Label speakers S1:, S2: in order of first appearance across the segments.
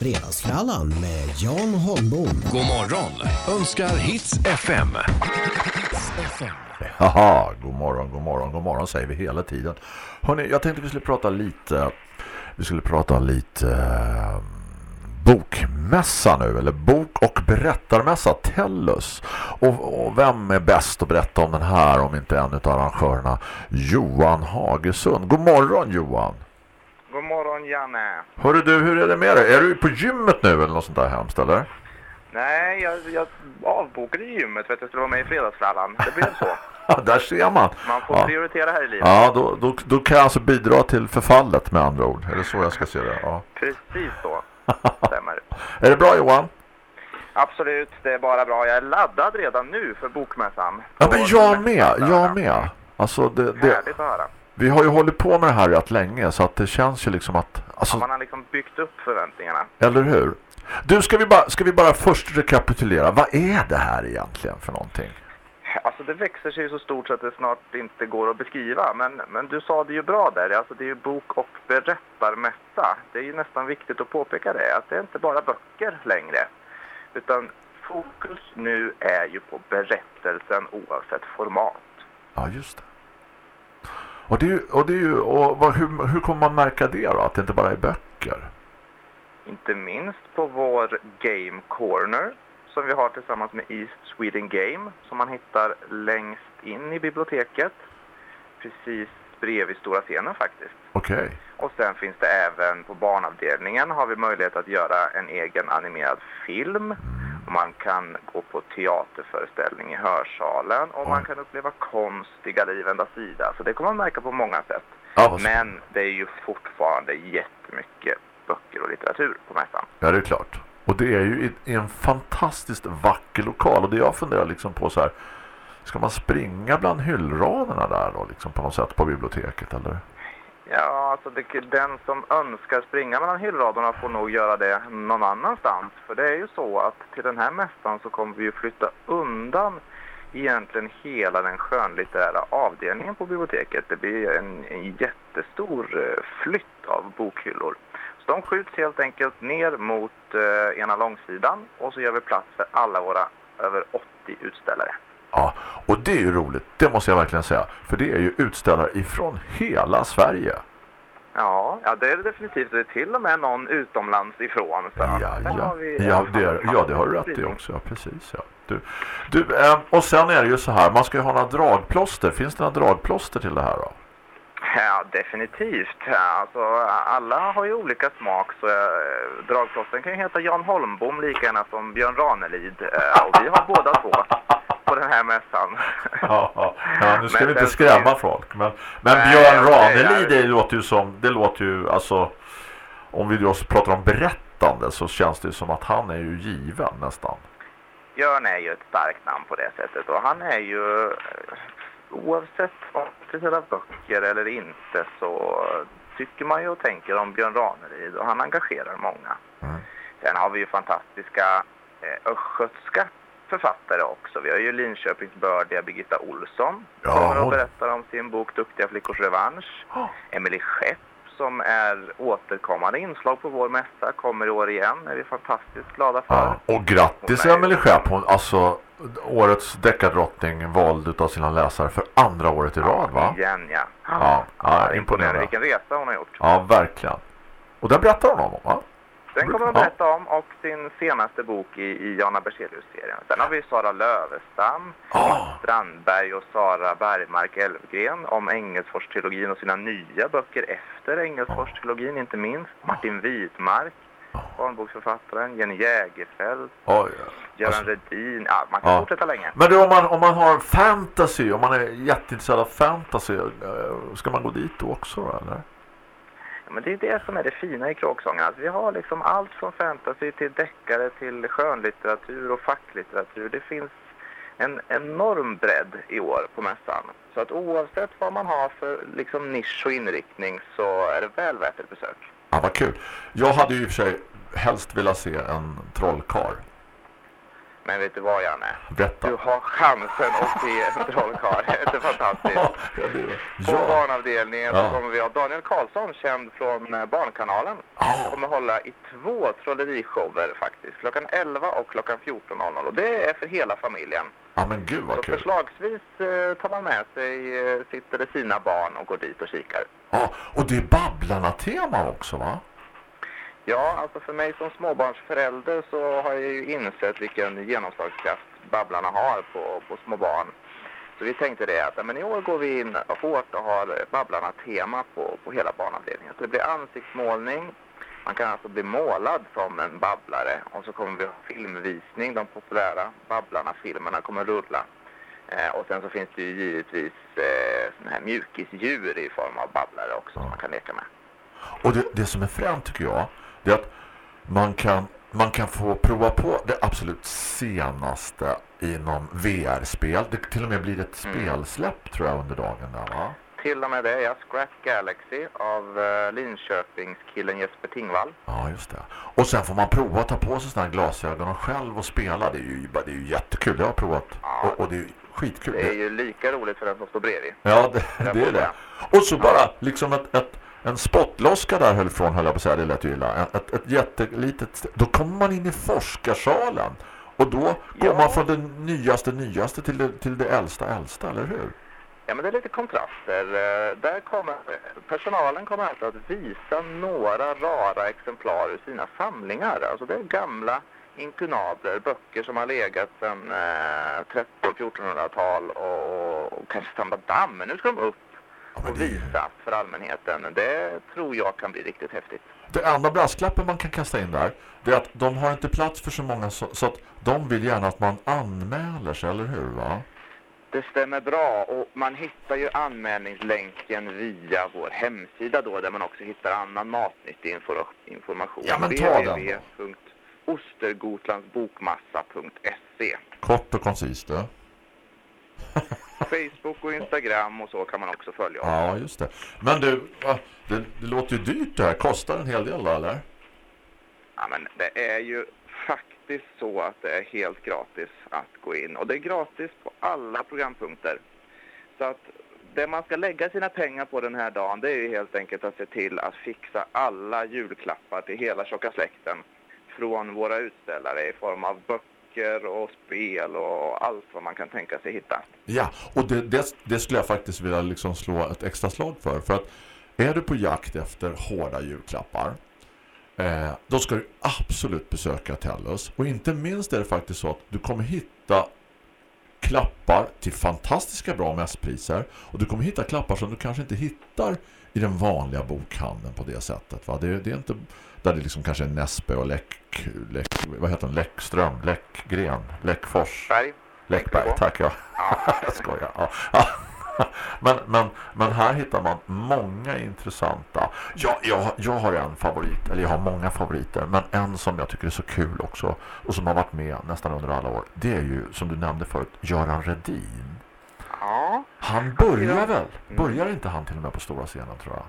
S1: Fredagsfrallan med Jan Holmbom.
S2: God morgon önskar Hits FM.
S3: Haha, god morgon, god morgon, god morgon säger vi hela tiden. Hörrni, jag tänkte vi skulle prata lite vi skulle prata lite eh, bokmässa nu, eller bok- och berättarmässa Tellus. Och, och vem är bäst att berätta om den här om inte en av arrangörerna Johan Hagesund. God morgon Johan!
S4: God morgon Janne.
S3: Hörru du, hur är det med dig? Är du på gymmet nu eller något sånt där hemskt eller?
S4: Nej, jag, jag avbokade gymmet för att jag skulle vara med i fredagsfrallan. Det blev så.
S3: Ja, där ser man.
S4: Man får
S3: ja.
S4: prioritera här i livet.
S3: Ja, då, då, då kan jag alltså bidra till förfallet med andra ord. Är det så jag ska se det? Ja.
S4: Precis så. Stämmer.
S3: Är det bra Johan?
S4: Absolut, det är bara bra. Jag är laddad redan nu för bokmässan.
S3: Ja, men jag med. Jag med. Alltså det, det,
S4: Härligt att höra.
S3: Vi har ju hållit på med det här rätt länge så att det känns ju liksom att... Alltså,
S4: Man har liksom byggt upp förväntningarna.
S3: Eller hur? Du, ska vi, bara, ska vi bara först rekapitulera. Vad är det här egentligen för någonting?
S4: Alltså det växer sig så stort så att det snart inte går att beskriva. Men, men du sa det ju bra där. Alltså det är ju bok- och berättarmässa. Det är ju nästan viktigt att påpeka det. Att det är inte bara böcker längre. Utan fokus nu är ju på berättelsen oavsett format.
S3: Ja, just det. Och, det är ju, och, det är ju, och vad, hur, hur kommer man märka det då? Att det inte bara är böcker?
S4: Inte minst på vår Game Corner som vi har tillsammans med East Sweden Game som man hittar längst in i biblioteket. Precis bredvid stora scenen faktiskt.
S3: Okej.
S4: Och sen finns det även på barnavdelningen har vi möjlighet att göra en egen animerad film. Man kan gå på teaterföreställning i hörsalen och man kan uppleva konst i Galleri Vända Sida. Så det kommer man märka på många sätt.
S3: Ja,
S4: Men det är ju fortfarande jättemycket böcker och litteratur på mässan.
S3: Ja, det är klart. Och det är ju i en fantastiskt vacker lokal. Och det jag funderar liksom på så här. Ska man springa bland hyllraderna där då? Liksom på något sätt på biblioteket eller?
S4: Ja, alltså det, den som önskar springa mellan hyllraderna får nog göra det någon annanstans. För det är ju så att till den här mässan så kommer vi ju flytta undan egentligen hela den skönlitterära avdelningen på biblioteket. Det blir en, en jättestor eh, flytt av bokhyllor. Så de skjuts helt enkelt ner mot eh, ena långsidan och så gör vi plats för alla våra över 80 utställare.
S3: Ja, och det är ju roligt. Det måste jag verkligen säga. För det är ju utställare ifrån hela Sverige.
S4: Ja, ja det är det definitivt. Det är till och med någon utomlands ifrån. Så
S3: Ja, ja.
S4: vi-
S3: Ja, det, är- ja, det har du rätt i också. Precis, ja. Du, du, eh, och sen är det ju så här. Man ska ju ha några dragplåster. Finns det några dragplåster till det här då?
S4: Ja, definitivt. Alltså, alla har ju olika smak. Så, eh, dragplåstern kan ju heta Jan Holmbom lika gärna som Björn Ranelid. Eh, och vi har båda två på den här mässan.
S3: Ja, ja. ja nu ska
S4: Men
S3: vi inte skrämma
S4: finns-
S3: folk. Men, men
S4: Nej,
S3: Björn Ranelid, det låter ju som, det låter ju, alltså, om vi då pratar om berättande så känns det ju som att han är ju given nästan.
S4: Björn är ju ett starkt namn på det sättet. Och han är ju, oavsett om det är böcker eller inte, så tycker man ju och tänker om Björn Ranelid. Och han engagerar många.
S3: Mm.
S4: Sen har vi ju fantastiska eh, östgötska författare också. Vi har ju Linköpings bördiga Birgitta Olsson
S3: Ja,
S4: som och
S3: hon-
S4: berättar om sin bok Duktiga flickors revansch. Emily Skepp som är återkommande inslag på vår mässa kommer i år igen. är vi fantastiskt glada för.
S3: Ja. Och grattis
S4: Hon
S3: Emelie Skepp, hon, alltså årets deckardrottning vald av sina läsare för andra året i rad va?
S4: Igen ja.
S3: Ja, ja, imponerande.
S4: Vilken resa hon har gjort.
S3: Ja, verkligen. Och där berättar hon om va?
S4: Den kommer hon
S3: Ja.
S4: berätta om och sin senaste bok i, i Jana Berzelius-serien. Sen har vi Sara Lövestam. Mats Strandberg och Sara Bergmark Elfgren om Engelsfors-trilogin och sina nya böcker efter Engelsfors-trilogin inte minst. Martin Widmark, barnboksförfattaren, Jenny Jägerfeld,
S3: Oj.
S4: Göran
S3: Alltså,
S4: Redin. Ja, man kan
S3: Ja.
S4: fortsätta länge.
S3: Men du, om man, om man har fantasy, om man är jätteintresserad av fantasy, eh, ska man gå dit då också eller?
S4: Men det är det som är det fina i kråksången. Alltså, vi har liksom allt från fantasy till deckare till skönlitteratur och facklitteratur. Det finns en enorm bredd i år på mässan. Så att oavsett vad man har för liksom nisch och inriktning så är det väl värt ett besök.
S3: Ja, vad kul. Jag hade ju i och för sig helst velat se en trollkar.
S4: Men vet du vad Janne?
S3: Berätta.
S4: Du har chansen att se en trollkarl. Det är fantastiskt. På
S3: ja.
S4: barnavdelningen
S3: Ja.
S4: så kommer vi ha Daniel Karlsson, känd från eh, Barnkanalen. Han kommer hålla i två trollerishower faktiskt. Klockan 11 och klockan 14.00. Och det är för hela familjen.
S3: ja, men gud
S4: Så
S3: vad kul.
S4: förslagsvis eh, tar man med sig, eh, sitter det sina barn och går dit och kikar.
S3: Ja, och det är Babblarna-tema också va?
S4: Ja, alltså för mig som småbarnsförälder så har jag ju insett vilken genomslagskraft Babblarna har på, på små barn. Så vi tänkte det att men i år går vi in hårt och har Babblarna-tema på, på hela barnavdelningen. Så det blir ansiktsmålning. Man kan alltså bli målad som en babblare och så kommer vi ha filmvisning. De populära Babblarna-filmerna kommer rulla. Eh, och sen så finns det ju givetvis eh, här mjukisdjur i form av babblare också som man kan leka med.
S3: Och det, det som är främt tycker jag det är att man kan, man kan få prova på det absolut senaste inom VR-spel. Det till och med blir ett
S4: Mm.
S3: spelsläpp tror jag under dagen där va?
S4: Till och med det, ja. Scrap Galaxy av uh, Linköpingskillen Jesper Tingvall.
S3: Ja, just det. Och sen får man prova att ta på sig såna här glasögon och själv och spela. Det är ju, det är ju jättekul, det har jag provat.
S4: Ja.
S3: Och, och det är skitkul.
S4: Det är ju lika roligt för den som står bredvid.
S3: Ja, det, det är det. Och så bara liksom ett, ett, en spottloska där höll jag på att säga, det lät ju illa. Ett, ett, jättelitet, då kommer man in i forskarsalen. Och då går
S4: Ja.
S3: man från det nyaste nyaste till det, till det äldsta äldsta, eller hur?
S4: Ja, men det är lite kontraster. Eh, Där kommer, personalen kommer alltså att visa några rara exemplar ur sina samlingar. Alltså det är gamla inkunabler, böcker som har legat sedan eh, 1300-1400-tal och, och kanske samlat damm. Men nu ska de upp och
S3: det,
S4: visas för allmänheten. Det tror jag kan bli riktigt häftigt.
S3: det enda brasklappen man kan kasta in där, det är att de har inte plats för så många så, så att de vill gärna att man anmäler sig, eller hur va?
S4: Det stämmer bra och man hittar ju anmälningslänken via vår hemsida då där man också hittar annan matnyttig infor- information.
S3: Ja, men ta den
S4: www.ostergotlandsbokmassa.se
S3: Kort och koncist, du.
S4: Facebook och Instagram och så kan man också följa oss.
S3: Ja, just det. Men du, det, det låter ju dyrt det här. Kostar en hel del eller?
S4: Ja, men det är ju faktiskt så att det är helt gratis att gå in. Och det är gratis på alla programpunkter. Så att det man ska lägga sina pengar på den här dagen det är ju helt enkelt att se till att fixa alla julklappar till hela tjocka släkten från våra utställare i form av böcker och spel och allt vad man kan tänka sig hitta.
S3: Ja, och det, det, det skulle jag faktiskt vilja liksom slå ett extra slag för. För att är du på jakt efter hårda julklappar eh, då ska du absolut besöka Tellus. Och inte minst är det faktiskt så att du kommer hitta klappar till fantastiska bra mässpriser. Och du kommer hitta klappar som du kanske inte hittar i den vanliga bokhandeln på det sättet. Va? Det, det är inte där det liksom kanske är Näsby och Läck, Läck vad heter den? Läckström, Läckgren, Läckfors.
S4: Berg?
S3: Läckberg, tack ja. jag skojar. Ja. Ja. Men, men, men här hittar man många intressanta. Ja, jag, jag har en favorit, eller jag har många favoriter. Men en som jag tycker är så kul också och som har varit med nästan under alla år. Det är ju, som du nämnde förut, Göran Redin.
S4: Ja,
S3: Han börjar
S4: Ja.
S3: väl? Börjar inte han till och med på stora scenen tror jag?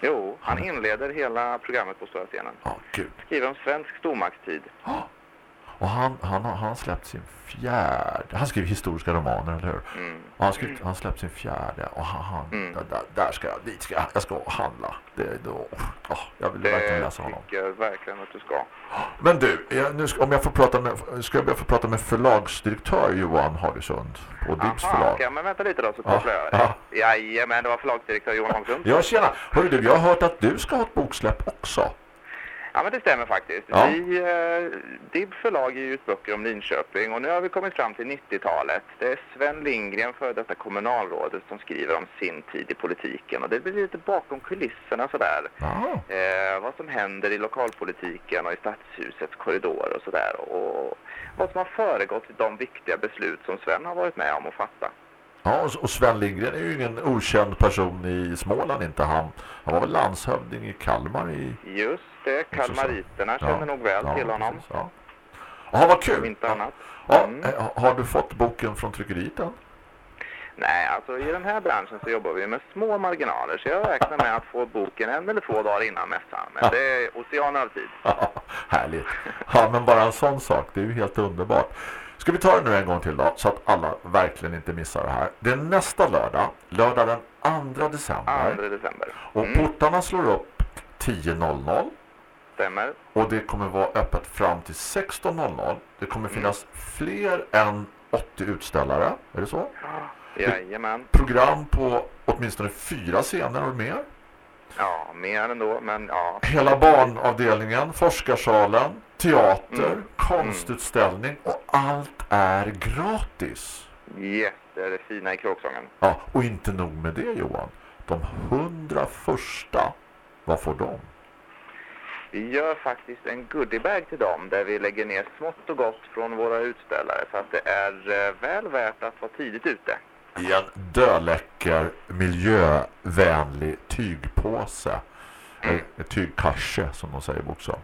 S4: Jo, han inleder hela programmet på stora scenen.
S3: Ja, gud.
S4: Skriver om svensk stormaktstid.
S3: Ja. Och han, han, han släppt sin fjärde... Han skriver historiska romaner, eller hur?
S4: Mm.
S3: Han, skrivit, han släppt sin fjärde och han, han
S4: Mm.
S3: där, där, ska jag, dit ska jag, jag ska handla. Det, då, oh, jag vill verkligen
S4: Det
S3: läsa honom.
S4: tycker jag verkligen att du ska.
S3: Men du, jag, nu ska, om jag får prata med, ska jag be få prata med förlagsdirektör Johan Hagesund på Dibs förlag.
S4: okej, men vänta lite då så
S3: Ja,
S4: kopplar jag
S3: ja.
S4: dig. Jajamän, det var förlagsdirektör Johan Haglund.
S3: Ja, tjena. Hörru du, jag har hört att du ska ha ett boksläpp också.
S4: Ja, men det stämmer faktiskt.
S3: Ja.
S4: Vi, eh, DIB förlag ger ut böcker om Linköping och nu har vi kommit fram till 90-talet. Det är Sven Lindgren, för detta kommunalrådet, som skriver om sin tid i politiken. Och det blir lite bakom kulisserna sådär.
S3: Ja,
S4: Eh, vad som händer i lokalpolitiken och i stadshusets korridorer och sådär. Och vad som har föregått de viktiga beslut som Sven har varit med om att fatta.
S3: Ja och, Sven Lindgren är ju ingen okänd person i Småland inte. Han, han var väl landshövding i Kalmar i...
S4: Just det, kalmariterna känner nog väl
S3: ja,
S4: till honom.
S3: precis, ja. Ja, vad
S4: Om
S3: kul.
S4: inte annat.
S3: Ja,
S4: Mm.
S3: eh, har du fått boken från tryckeriet än?
S4: Nej, alltså i den här branschen så jobbar vi med små marginaler så jag räknar med att få boken en eller två dagar innan mässan. Men det är oceaner av tid.
S3: Ja, Härligt. Ja, men bara en sån sak, det är ju helt underbart. Ska vi ta det nu en gång till då så att alla verkligen inte missar det här. Det är nästa lördag, lördag den 2 december.
S4: 2 december.
S3: Och
S4: Mm,
S3: portarna slår upp 10.00
S4: stämmer.
S3: och det kommer vara öppet fram till 16.00. Det kommer finnas fler än 80 utställare, är det så?
S4: Jajamän.
S3: Program på åtminstone fyra scener och mer.
S4: Ja, mer ändå, men ja.
S3: Hela barnavdelningen, forskarsalen, teater,
S4: Mm.
S3: konstutställning och allt är gratis.
S4: Yes, det är det fina i kråksången.
S3: Ja, och inte nog med det Johan. De hundra första, vad får de?
S4: Vi gör faktiskt en goodiebag till dem där vi lägger ner smått och gott från våra utställare så att det är eh, väl värt att vara tidigt ute.
S3: I en döläcker, miljövänlig tygpåse. Mm. Tygkasse som de säger Boksson.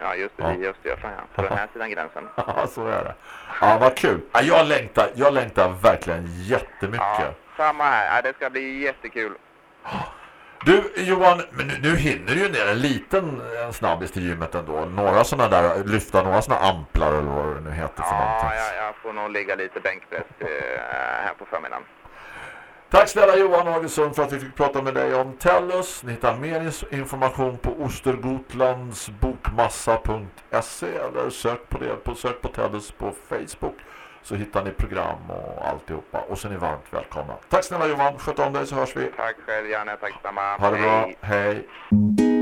S4: Ja, just det,
S3: Ja.
S4: i Östergötland, ja. På den här sidan gränsen.
S3: Ja, så är det. Ja, vad kul. Ja, jag, längtar, jag längtar verkligen jättemycket.
S4: Ja, samma här. Ja, det ska bli jättekul.
S3: Du Johan, men nu, nu hinner du ju ner en liten en snabbis till gymmet ändå. Några sådana där, lyfta några sådana amplar eller vad det nu heter för
S4: Ja,
S3: någonting.
S4: jag, jag får nog ligga lite bänkpress eh, här på förmiddagen.
S3: Tack snälla Johan Hagesund för att vi fick prata med dig om Tellus. Ni hittar mer information på ostergotlandsbokmassa.se eller sök på det på sök på Tellus på Facebook så hittar ni program och alltihopa. Och så är ni varmt välkomna. Tack snälla Johan, sköt om dig så hörs vi.
S4: Tack själv, Janne. Tack samma.
S3: Ha det bra,
S4: Hej.
S3: hej.